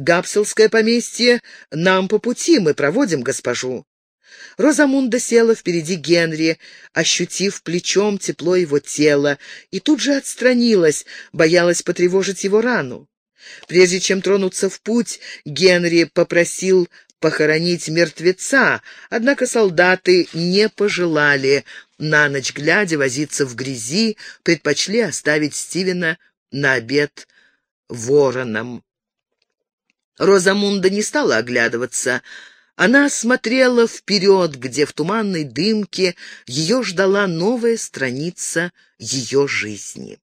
Гапселское поместье нам по пути, мы проводим госпожу». Розамунда села впереди Генри, ощутив плечом тепло его тела, и тут же отстранилась, боялась потревожить его рану. Прежде чем тронуться в путь, Генри попросил похоронить мертвеца, однако солдаты не пожелали на ночь глядя возиться в грязи, предпочли оставить Стивена на обед вороном. Розамунда не стала оглядываться. Она смотрела вперед, где в туманной дымке ее ждала новая страница ее жизни.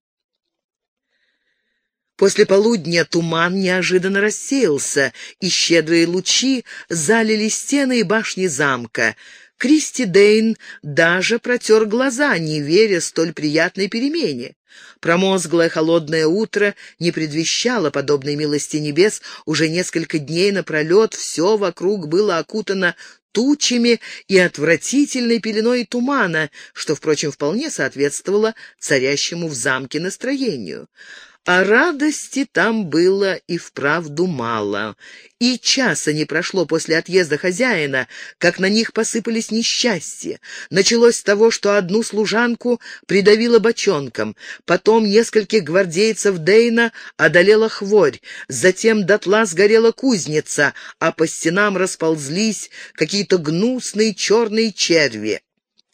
После полудня туман неожиданно рассеялся, и щедрые лучи залили стены и башни замка. Кристи Дейн даже протер глаза, не веря столь приятной перемене. Промозглое холодное утро не предвещало подобной милости небес. Уже несколько дней напролет все вокруг было окутано тучами и отвратительной пеленой тумана, что, впрочем, вполне соответствовало царящему в замке настроению. А радости там было и вправду мало. И часа не прошло после отъезда хозяина, как на них посыпались несчастья. Началось с того, что одну служанку придавило бочонком, потом нескольких гвардейцев Дейна одолела хворь, затем дотла сгорела кузница, а по стенам расползлись какие-то гнусные черные черви.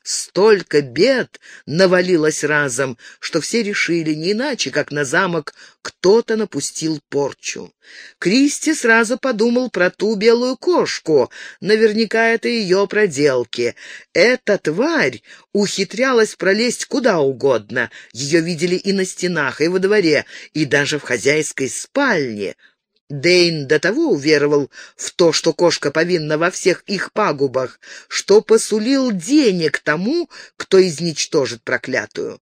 Столько бед навалилось разом, что все решили, не иначе, как на замок кто-то напустил порчу. Кристи сразу подумал про ту белую кошку, наверняка это ее проделки. Эта тварь ухитрялась пролезть куда угодно, ее видели и на стенах, и во дворе, и даже в хозяйской спальне — Дейн до того уверовал в то, что кошка повинна во всех их пагубах, что посулил денег тому, кто изничтожит проклятую.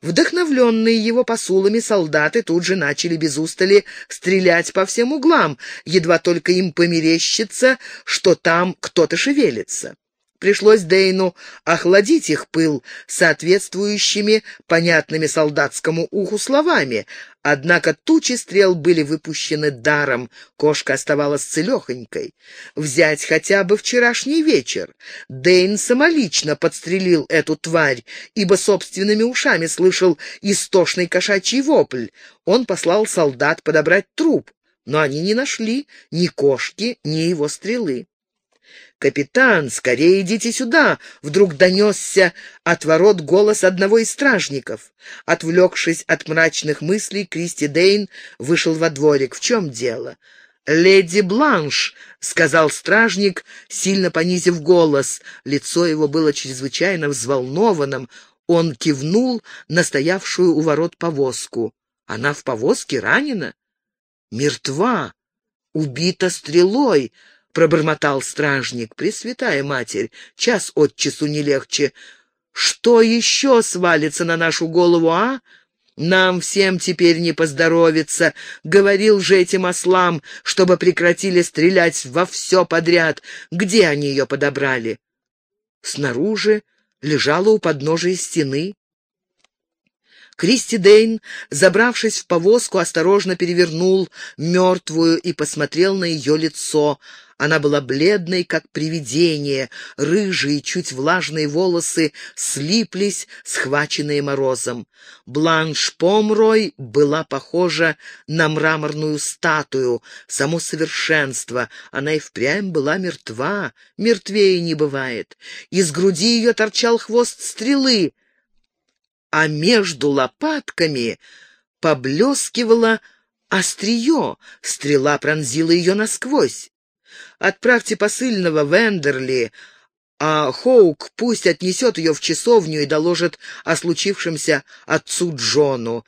Вдохновленные его посулами солдаты тут же начали без устали стрелять по всем углам, едва только им померещится, что там кто-то шевелится. Пришлось Дейну охладить их пыл соответствующими, понятными солдатскому уху словами, однако тучи стрел были выпущены даром, кошка оставалась целехонькой. Взять хотя бы вчерашний вечер. Дейн самолично подстрелил эту тварь, ибо собственными ушами слышал истошный кошачий вопль. Он послал солдат подобрать труп, но они не нашли ни кошки, ни его стрелы. «Капитан, скорее идите сюда!» — вдруг донесся от ворот голос одного из стражников. Отвлекшись от мрачных мыслей, Кристи Дейн вышел во дворик. «В чем дело?» «Леди Бланш», — сказал стражник, сильно понизив голос. Лицо его было чрезвычайно взволнованным. Он кивнул на стоявшую у ворот повозку. «Она в повозке ранена?» «Мертва! Убита стрелой!» Пробормотал стражник. «Пресвятая Матерь, час от часу не легче. Что еще свалится на нашу голову, а? Нам всем теперь не поздоровится. Говорил же этим ослам, чтобы прекратили стрелять во все подряд. Где они ее подобрали?» Снаружи лежала у подножия стены. Кристи Дейн, забравшись в повозку, осторожно перевернул мертвую и посмотрел на ее лицо. Она была бледной, как привидение, рыжие, чуть влажные волосы слиплись, схваченные морозом. Бланш Помрой была похожа на мраморную статую, само совершенство. Она и впрямь была мертва, мертвее не бывает. Из груди ее торчал хвост стрелы, а между лопатками поблескивало острие, стрела пронзила ее насквозь. Отправьте посыльного в Эндерли, а Хоук пусть отнесет ее в часовню и доложит о случившемся отцу Джону.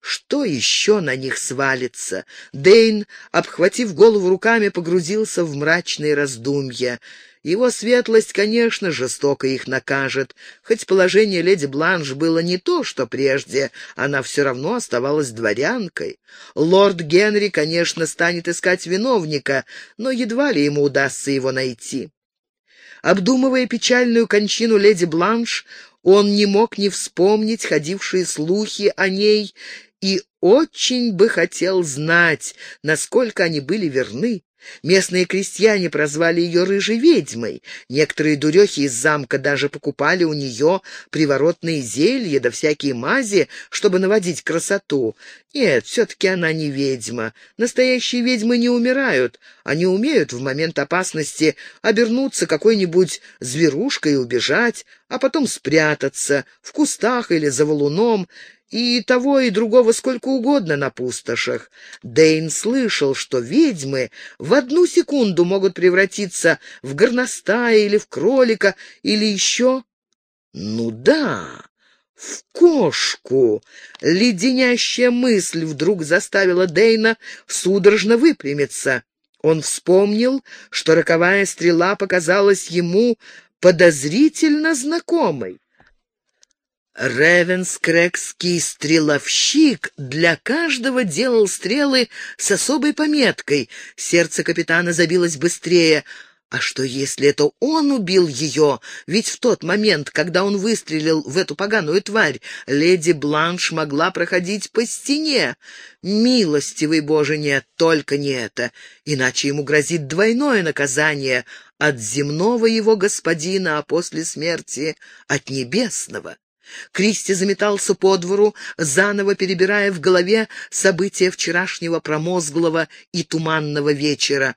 Что еще на них свалится? Дейн, обхватив голову руками, погрузился в мрачные раздумья. Его светлость, конечно, жестоко их накажет. Хоть положение леди Бланш было не то, что прежде, она все равно оставалась дворянкой. Лорд Генри, конечно, станет искать виновника, но едва ли ему удастся его найти. Обдумывая печальную кончину леди Бланш, он не мог не вспомнить ходившие слухи о ней и очень бы хотел знать, насколько они были верны. Местные крестьяне прозвали ее рыжей ведьмой. Некоторые дурехи из замка даже покупали у нее приворотные зелья да всякие мази, чтобы наводить красоту. Нет, все-таки она не ведьма. Настоящие ведьмы не умирают. Они умеют в момент опасности обернуться какой-нибудь зверушкой и убежать, а потом спрятаться в кустах или за валуном, и того, и другого сколько угодно на пустошах. Дейн слышал, что ведьмы в одну секунду могут превратиться в горностая или в кролика, или еще... Ну да, в кошку. Леденящая мысль вдруг заставила Дейна судорожно выпрямиться. Он вспомнил, что роковая стрела показалась ему подозрительно знакомой. Ревенскрекский стреловщик для каждого делал стрелы с особой пометкой. Сердце капитана забилось быстрее. А что, если это он убил ее? Ведь в тот момент, когда он выстрелил в эту поганую тварь, леди Бланш могла проходить по стене. Милостивый Боже, нет, только не это. Иначе ему грозит двойное наказание от земного его господина, а после смерти от небесного. Кристи заметался по двору, заново перебирая в голове события вчерашнего промозглого и туманного вечера.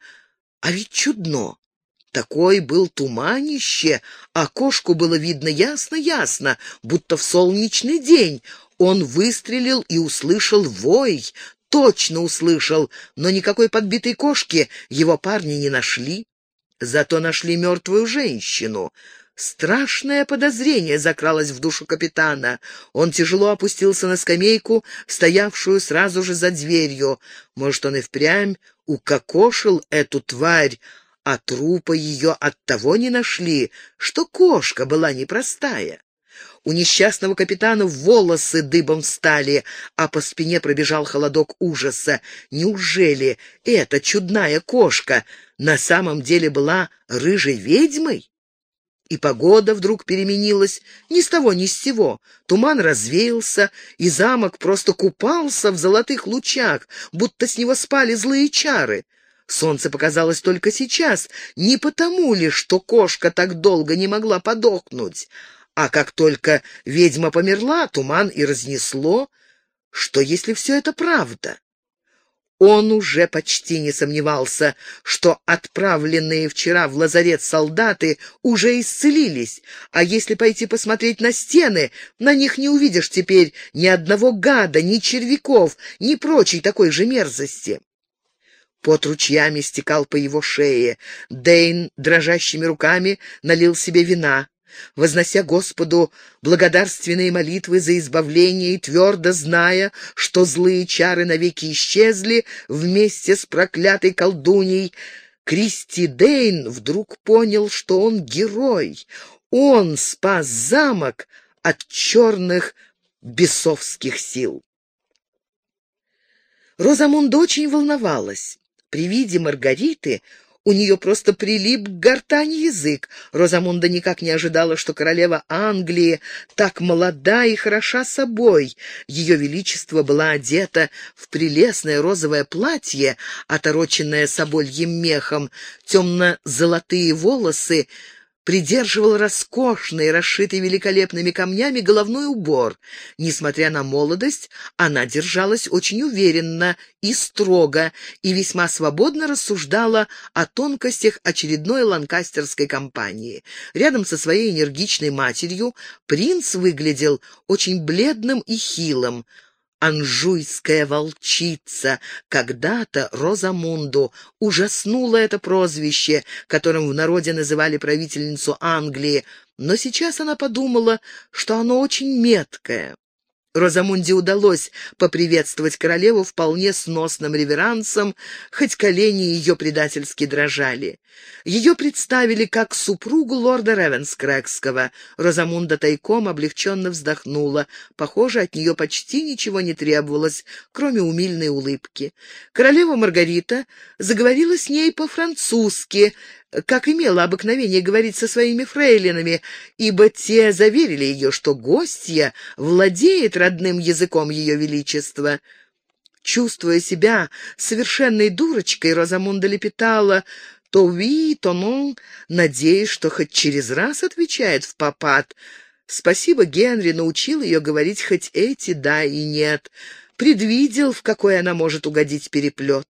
А ведь чудно! Такой был туманище, а кошку было видно ясно-ясно, будто в солнечный день. Он выстрелил и услышал вой, точно услышал, но никакой подбитой кошки его парни не нашли. Зато нашли мертвую женщину. Страшное подозрение закралось в душу капитана. Он тяжело опустился на скамейку, стоявшую сразу же за дверью. Может, он и впрямь укокошил эту тварь, а трупа ее оттого не нашли, что кошка была непростая. У несчастного капитана волосы дыбом встали, а по спине пробежал холодок ужаса. Неужели эта чудная кошка на самом деле была рыжей ведьмой? И погода вдруг переменилась ни с того ни с сего. Туман развеялся, и замок просто купался в золотых лучах, будто с него спали злые чары. Солнце показалось только сейчас, не потому ли, что кошка так долго не могла подохнуть. А как только ведьма померла, туман и разнесло. Что, если все это правда? Он уже почти не сомневался, что отправленные вчера в лазарет солдаты уже исцелились, а если пойти посмотреть на стены, на них не увидишь теперь ни одного гада, ни червяков, ни прочей такой же мерзости. Пот ручьями стекал по его шее. Дейн дрожащими руками налил себе вина вознося Господу благодарственные молитвы за избавление и твердо зная, что злые чары навеки исчезли вместе с проклятой колдуней, Кристи Дейн вдруг понял, что он герой. Он спас замок от черных бесовских сил. Розамунда очень волновалась. При виде Маргариты у нее просто прилип к гортани язык. Розамунда никак не ожидала, что королева Англии так молода и хороша собой. Ее величество была одета в прелестное розовое платье, отороченное собольем мехом, темно-золотые волосы придерживал роскошный, расшитый великолепными камнями головной убор. Несмотря на молодость, она держалась очень уверенно и строго, и весьма свободно рассуждала о тонкостях очередной ланкастерской кампании. Рядом со своей энергичной матерью принц выглядел очень бледным и хилым анжуйская волчица. Когда-то Розамунду ужаснуло это прозвище, которым в народе называли правительницу Англии, но сейчас она подумала, что оно очень меткое. Розамунде удалось поприветствовать королеву вполне сносным реверансом, хоть колени ее предательски дрожали. Ее представили как супругу лорда Ревенскрэгского. Розамунда тайком облегченно вздохнула. Похоже, от нее почти ничего не требовалось, кроме умильной улыбки. Королева Маргарита заговорила с ней по-французски, как имела обыкновение говорить со своими фрейлинами, ибо те заверили ее, что гостья владеет родным языком ее величества. Чувствуя себя совершенной дурочкой, Розамунда лепетала то «ви», то «нон», надеясь, что хоть через раз отвечает в попад. Спасибо Генри научил ее говорить хоть эти «да» и «нет», предвидел, в какой она может угодить переплет.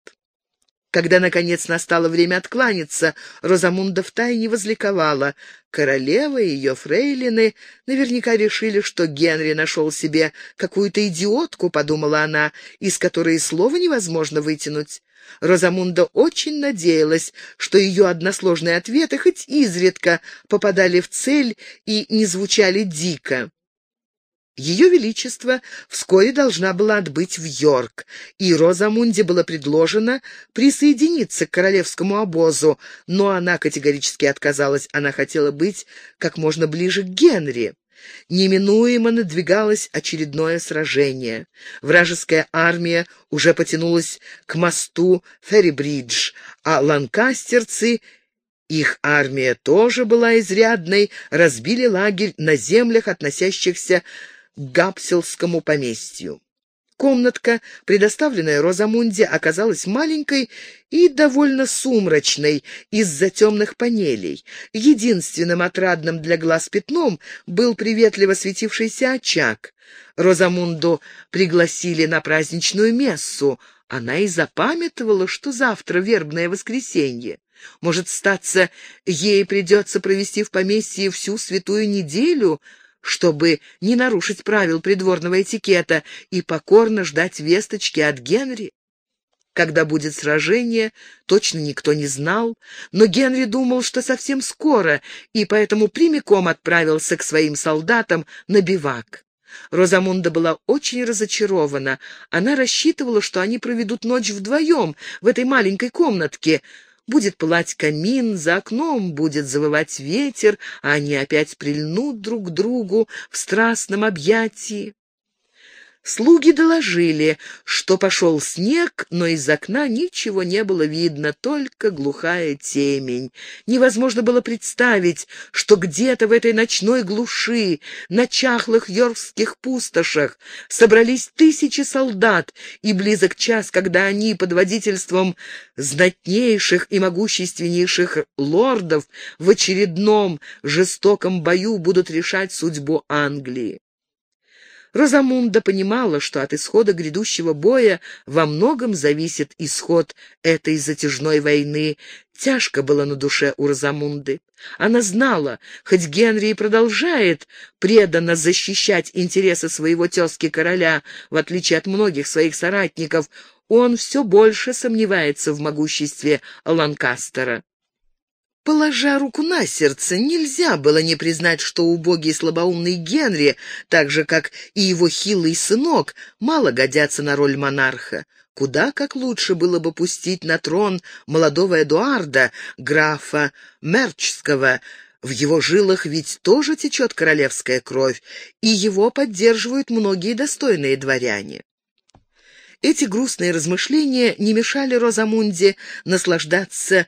Когда, наконец, настало время откланяться, Розамунда втайне возликовала. Королева и ее фрейлины наверняка решили, что Генри нашел себе какую-то идиотку, подумала она, из которой слова невозможно вытянуть. Розамунда очень надеялась, что ее односложные ответы хоть изредка попадали в цель и не звучали дико. Ее Величество вскоре должна была отбыть в Йорк, и Розамунде было предложено присоединиться к королевскому обозу, но она категорически отказалась, она хотела быть как можно ближе к Генри. Неминуемо надвигалось очередное сражение. Вражеская армия уже потянулась к мосту Феррибридж, а ланкастерцы их армия тоже была изрядной, разбили лагерь на землях, относящихся Гапселскому поместью. Комнатка, предоставленная Розамунде, оказалась маленькой и довольно сумрачной из-за темных панелей. Единственным отрадным для глаз пятном был приветливо светившийся очаг. Розамунду пригласили на праздничную мессу. Она и запамятовала, что завтра вербное воскресенье. Может, статься, ей придется провести в поместье всю святую неделю — чтобы не нарушить правил придворного этикета и покорно ждать весточки от Генри. Когда будет сражение, точно никто не знал, но Генри думал, что совсем скоро, и поэтому прямиком отправился к своим солдатам на бивак. Розамунда была очень разочарована. Она рассчитывала, что они проведут ночь вдвоем в этой маленькой комнатке, Будет пылать камин, за окном будет завывать ветер, а они опять прильнут друг к другу в страстном объятии. Слуги доложили, что пошел снег, но из окна ничего не было видно, только глухая темень. Невозможно было представить, что где-то в этой ночной глуши, на чахлых йоркских пустошах, собрались тысячи солдат, и близок час, когда они под водительством знатнейших и могущественнейших лордов в очередном жестоком бою будут решать судьбу Англии. Розамунда понимала, что от исхода грядущего боя во многом зависит исход этой затяжной войны. Тяжко было на душе у Розамунды. Она знала, хоть Генри и продолжает преданно защищать интересы своего тезки-короля, в отличие от многих своих соратников, он все больше сомневается в могуществе Ланкастера. Положа руку на сердце, нельзя было не признать, что убогий слабоумный Генри, так же, как и его хилый сынок, мало годятся на роль монарха. Куда как лучше было бы пустить на трон молодого Эдуарда, графа Мерчского, в его жилах ведь тоже течет королевская кровь, и его поддерживают многие достойные дворяне. Эти грустные размышления не мешали Розамунде наслаждаться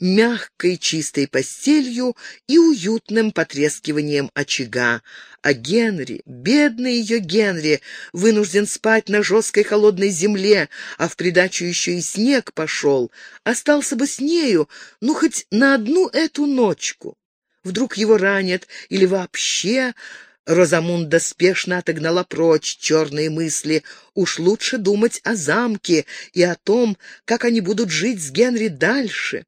мягкой чистой постелью и уютным потрескиванием очага. А Генри, бедный ее Генри, вынужден спать на жесткой холодной земле, а в придачу еще и снег пошел, остался бы с нею, ну, хоть на одну эту ночку. Вдруг его ранят или вообще... Розамунда спешно отогнала прочь черные мысли. Уж лучше думать о замке и о том, как они будут жить с Генри дальше.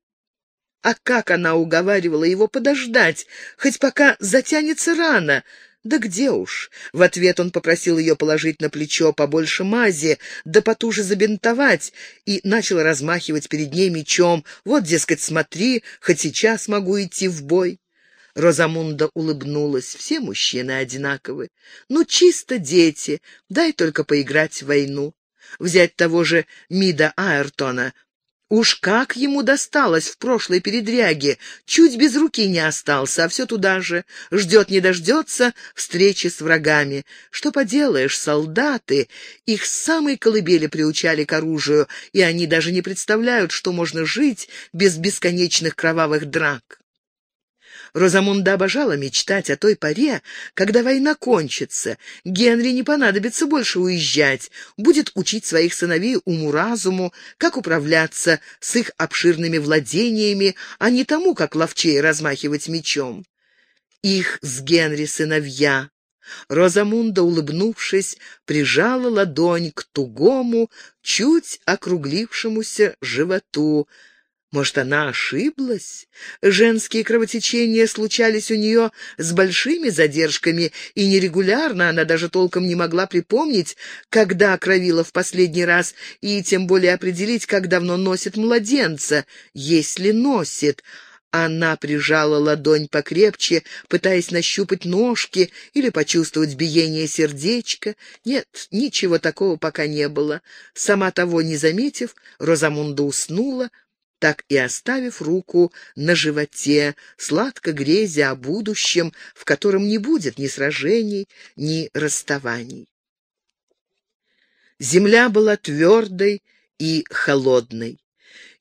А как она уговаривала его подождать, хоть пока затянется рана? Да где уж. В ответ он попросил ее положить на плечо побольше мази, да потуже забинтовать, и начал размахивать перед ней мечом. Вот, дескать, смотри, хоть сейчас могу идти в бой. Розамунда улыбнулась. Все мужчины одинаковы. Ну, чисто дети. Дай только поиграть в войну. Взять того же Мида Айртона. Уж как ему досталось в прошлой передряге, чуть без руки не остался, а все туда же, ждет не дождется встречи с врагами. Что поделаешь, солдаты, их с самой колыбели приучали к оружию, и они даже не представляют, что можно жить без бесконечных кровавых драк. Розамунда обожала мечтать о той поре, когда война кончится. Генри не понадобится больше уезжать, будет учить своих сыновей уму-разуму, как управляться с их обширными владениями, а не тому, как ловчее размахивать мечом. Их с Генри сыновья. Розамунда, улыбнувшись, прижала ладонь к тугому, чуть округлившемуся животу, может, она ошиблась? Женские кровотечения случались у нее с большими задержками, и нерегулярно она даже толком не могла припомнить, когда кровила в последний раз, и тем более определить, как давно носит младенца, если носит. Она прижала ладонь покрепче, пытаясь нащупать ножки или почувствовать биение сердечка. Нет, ничего такого пока не было. Сама того не заметив, Розамунда уснула, так и оставив руку на животе, сладко грезя о будущем, в котором не будет ни сражений, ни расставаний. Земля была твердой и холодной.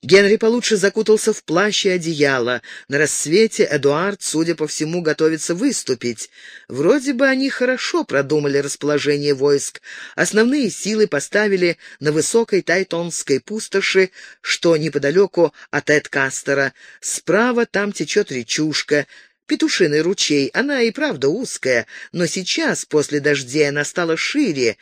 Генри получше закутался в плащ и одеяло. На рассвете Эдуард, судя по всему, готовится выступить. Вроде бы они хорошо продумали расположение войск. Основные силы поставили на высокой тайтонской пустоши, что неподалеку от Эдкастера. Справа там течет речушка. Петушиный ручей, она и правда узкая, но сейчас, после дождей, она стала шире,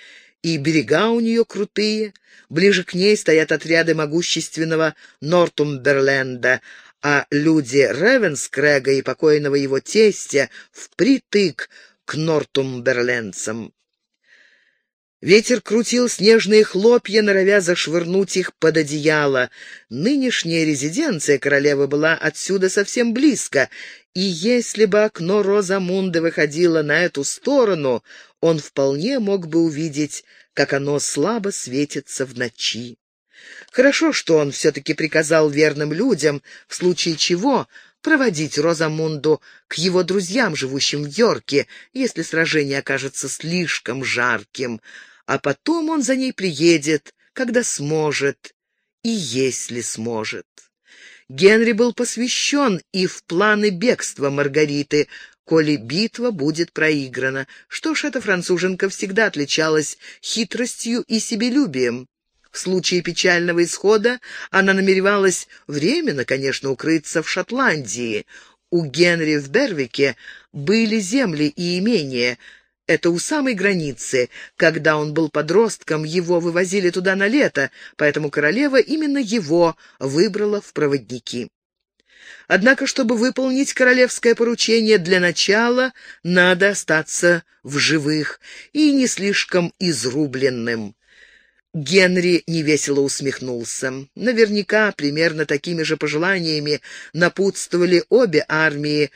и берега у нее крутые. Ближе к ней стоят отряды могущественного Нортумберленда, а люди Ревенскрега и покойного его тестя впритык к нортумберлендцам. Ветер крутил снежные хлопья, норовя зашвырнуть их под одеяло. Нынешняя резиденция королевы была отсюда совсем близко, и если бы окно Розамунды выходило на эту сторону, он вполне мог бы увидеть, как оно слабо светится в ночи. Хорошо, что он все-таки приказал верным людям, в случае чего, проводить Розамунду к его друзьям, живущим в Йорке, если сражение окажется слишком жарким, а потом он за ней приедет, когда сможет и если сможет. Генри был посвящен и в планы бегства Маргариты, коли битва будет проиграна. Что ж, эта француженка всегда отличалась хитростью и себелюбием. В случае печального исхода она намеревалась временно, конечно, укрыться в Шотландии. У Генри в Бервике были земли и имения — это у самой границы. Когда он был подростком, его вывозили туда на лето, поэтому королева именно его выбрала в проводники. Однако, чтобы выполнить королевское поручение, для начала надо остаться в живых и не слишком изрубленным. Генри невесело усмехнулся. Наверняка примерно такими же пожеланиями напутствовали обе армии,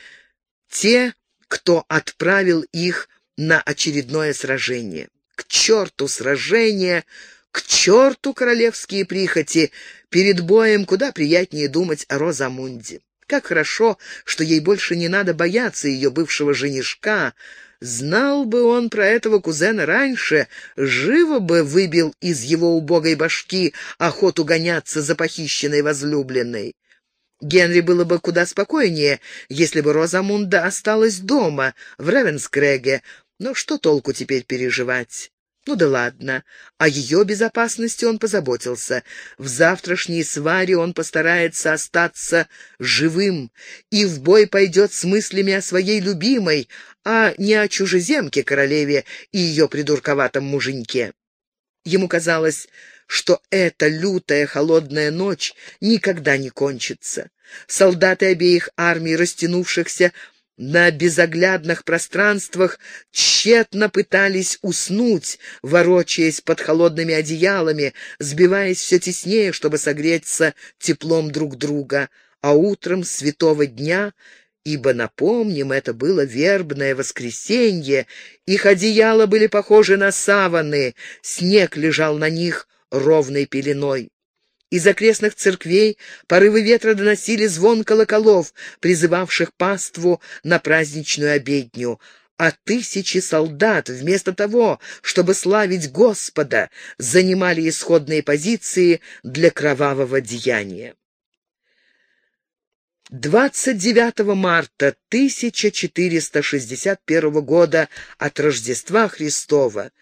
те, кто отправил их на очередное сражение. К черту сражение, к черту королевские прихоти. Перед боем куда приятнее думать о Розамунде. Как хорошо, что ей больше не надо бояться ее бывшего женишка. Знал бы он про этого кузена раньше, живо бы выбил из его убогой башки охоту гоняться за похищенной возлюбленной. Генри было бы куда спокойнее, если бы Розамунда осталась дома, в Ревенскреге, но что толку теперь переживать? Ну да ладно. О ее безопасности он позаботился. В завтрашней сваре он постарается остаться живым и в бой пойдет с мыслями о своей любимой, а не о чужеземке королеве и ее придурковатом муженьке. Ему казалось, что эта лютая холодная ночь никогда не кончится. Солдаты обеих армий, растянувшихся на безоглядных пространствах тщетно пытались уснуть, ворочаясь под холодными одеялами, сбиваясь все теснее, чтобы согреться теплом друг друга. А утром святого дня, ибо, напомним, это было вербное воскресенье, их одеяла были похожи на саваны, снег лежал на них ровной пеленой. Из окрестных церквей порывы ветра доносили звон колоколов, призывавших паству на праздничную обедню, а тысячи солдат, вместо того, чтобы славить Господа, занимали исходные позиции для кровавого деяния. 29 марта 1461 года от Рождества Христова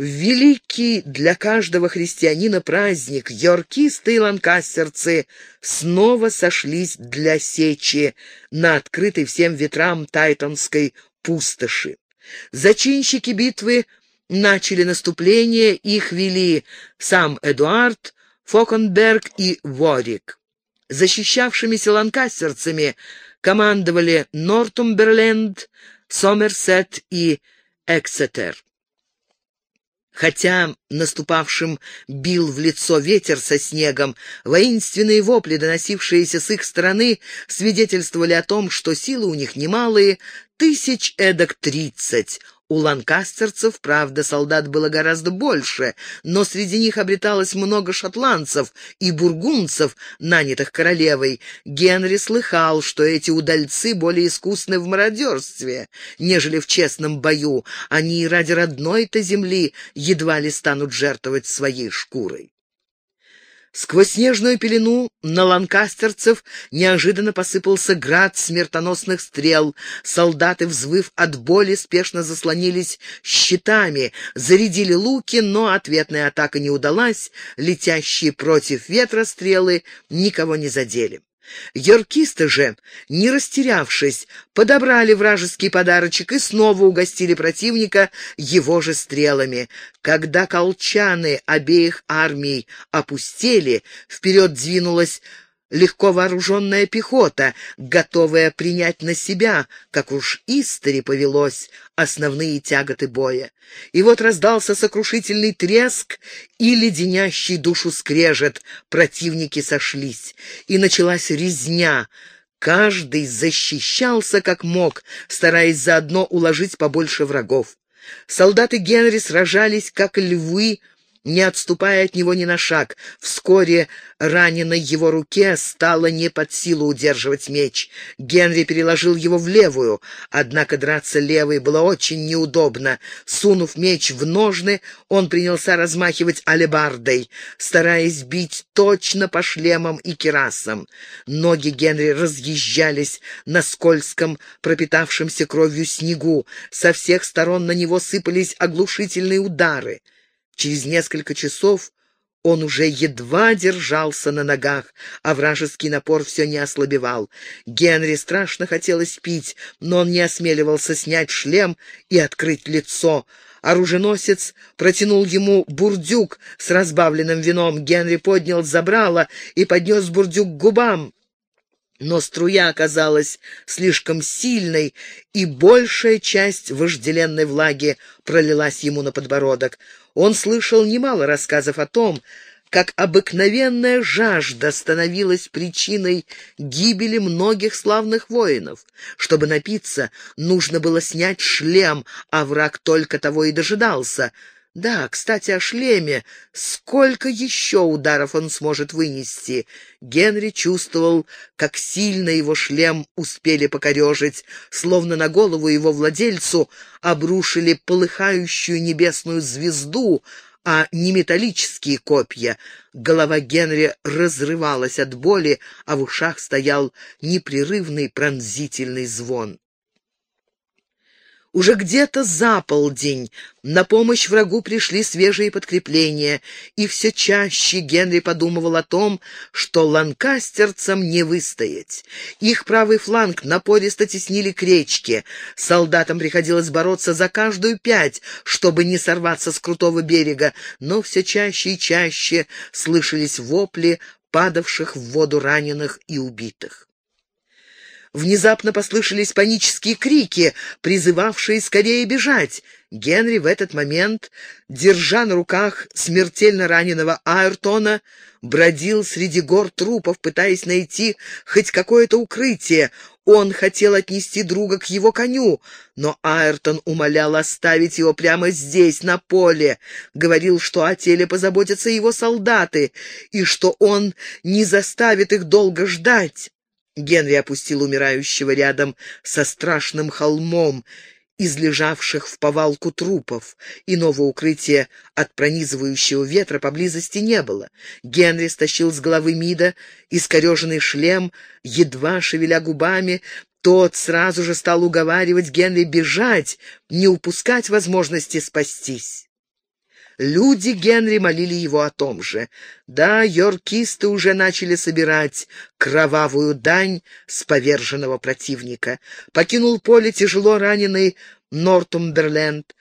великий для каждого христианина праздник, йоркисты и ланкастерцы снова сошлись для сечи на открытой всем ветрам Тайтонской пустоши. Зачинщики битвы начали наступление, их вели сам Эдуард, Фокенберг и Ворик. Защищавшимися ланкастерцами командовали Нортумберленд, Сомерсет и Эксетер. Хотя наступавшим бил в лицо ветер со снегом, воинственные вопли, доносившиеся с их стороны, свидетельствовали о том, что силы у них немалые, тысяч эдак тридцать, у ланкастерцев, правда, солдат было гораздо больше, но среди них обреталось много шотландцев и бургунцев, нанятых королевой. Генри слыхал, что эти удальцы более искусны в мародерстве, нежели в честном бою. Они ради родной-то земли едва ли станут жертвовать своей шкурой. Сквозь снежную пелену на ланкастерцев неожиданно посыпался град смертоносных стрел. Солдаты, взвыв от боли, спешно заслонились щитами, зарядили луки, но ответная атака не удалась, летящие против ветра стрелы никого не задели. Йоркисты же, не растерявшись, подобрали вражеский подарочек и снова угостили противника его же стрелами. Когда колчаны обеих армий опустели, вперед двинулась легко вооруженная пехота, готовая принять на себя, как уж истори повелось, основные тяготы боя. И вот раздался сокрушительный треск и леденящий душу скрежет, противники сошлись, и началась резня, Каждый защищался как мог, стараясь заодно уложить побольше врагов. Солдаты Генри сражались, как львы, не отступая от него ни на шаг. Вскоре раненой его руке стало не под силу удерживать меч. Генри переложил его в левую, однако драться левой было очень неудобно. Сунув меч в ножны, он принялся размахивать алебардой, стараясь бить точно по шлемам и керасам. Ноги Генри разъезжались на скользком, пропитавшемся кровью снегу. Со всех сторон на него сыпались оглушительные удары. Через несколько часов он уже едва держался на ногах, а вражеский напор все не ослабевал. Генри страшно хотелось пить, но он не осмеливался снять шлем и открыть лицо. Оруженосец протянул ему бурдюк с разбавленным вином. Генри поднял забрало и поднес бурдюк к губам. Но струя оказалась слишком сильной, и большая часть вожделенной влаги пролилась ему на подбородок. Он слышал немало рассказов о том, как обыкновенная жажда становилась причиной гибели многих славных воинов. Чтобы напиться, нужно было снять шлем, а враг только того и дожидался — да, кстати, о шлеме. Сколько еще ударов он сможет вынести? Генри чувствовал, как сильно его шлем успели покорежить, словно на голову его владельцу обрушили полыхающую небесную звезду, а не металлические копья. Голова Генри разрывалась от боли, а в ушах стоял непрерывный пронзительный звон. Уже где-то за полдень на помощь врагу пришли свежие подкрепления, и все чаще Генри подумывал о том, что ланкастерцам не выстоять. Их правый фланг напористо теснили к речке. Солдатам приходилось бороться за каждую пять, чтобы не сорваться с крутого берега, но все чаще и чаще слышались вопли падавших в воду раненых и убитых. Внезапно послышались панические крики, призывавшие скорее бежать. Генри в этот момент, держа на руках смертельно раненого Айртона, бродил среди гор трупов, пытаясь найти хоть какое-то укрытие. Он хотел отнести друга к его коню, но Айртон умолял оставить его прямо здесь, на поле. Говорил, что о теле позаботятся его солдаты, и что он не заставит их долго ждать. Генри опустил умирающего рядом со страшным холмом, из лежавших в повалку трупов. Иного укрытия от пронизывающего ветра поблизости не было. Генри стащил с головы Мида искореженный шлем, едва шевеля губами, тот сразу же стал уговаривать Генри бежать, не упускать возможности спастись. Люди Генри молили его о том же. Да, йоркисты уже начали собирать кровавую дань с поверженного противника. Покинул поле тяжело раненый Нортумберленд.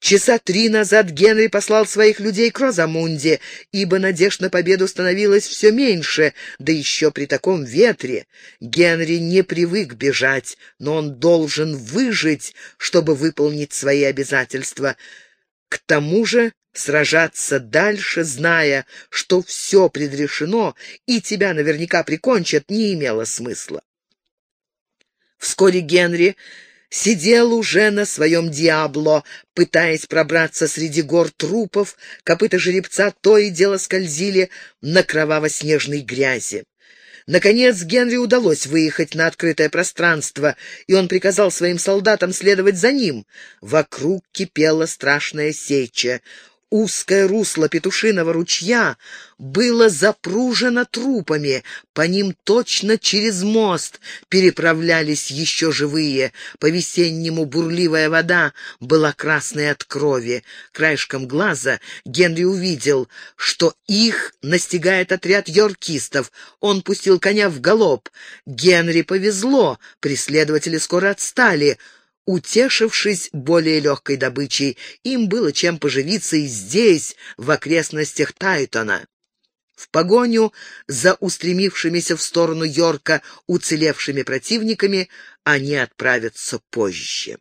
Часа три назад Генри послал своих людей к Розамунде, ибо надежд на победу становилось все меньше, да еще при таком ветре. Генри не привык бежать, но он должен выжить, чтобы выполнить свои обязательства. К тому же Сражаться дальше, зная, что все предрешено и тебя наверняка прикончат, не имело смысла. Вскоре Генри сидел уже на своем «Диабло», пытаясь пробраться среди гор трупов, копыта жеребца то и дело скользили на кроваво-снежной грязи. Наконец Генри удалось выехать на открытое пространство, и он приказал своим солдатам следовать за ним. Вокруг кипела страшная сеча. Узкое русло петушиного ручья было запружено трупами, по ним точно через мост переправлялись еще живые. По-весеннему бурливая вода была красной от крови. Краешком глаза Генри увидел, что их настигает отряд йоркистов. Он пустил коня в галоп. Генри повезло, преследователи скоро отстали — Утешившись более легкой добычей, им было чем поживиться и здесь, в окрестностях Тайтона. В погоню за устремившимися в сторону Йорка уцелевшими противниками они отправятся позже.